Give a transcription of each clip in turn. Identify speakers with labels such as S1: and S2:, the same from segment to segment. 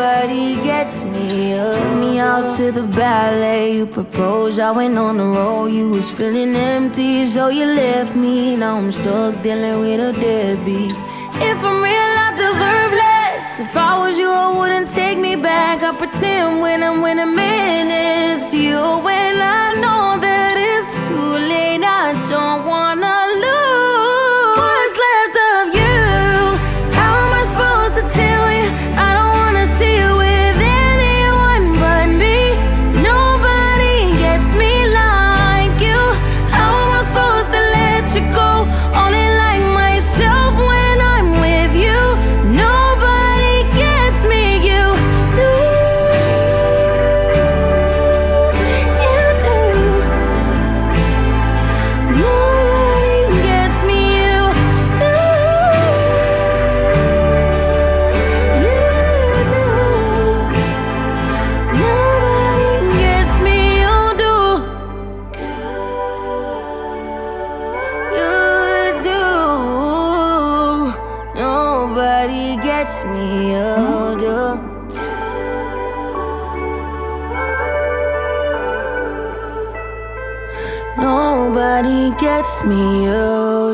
S1: Nobody gets me. Took me out to the ballet. You proposed. I went on the road. You was feeling empty, so you left me. Now I'm stuck dealing with a deadbeat. If I'm real, I deserve less. If I was you, I wouldn't take me back. I pretend when I'm winning minutes. You when I know Nobody gets me, do. Nobody gets me,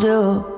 S1: do.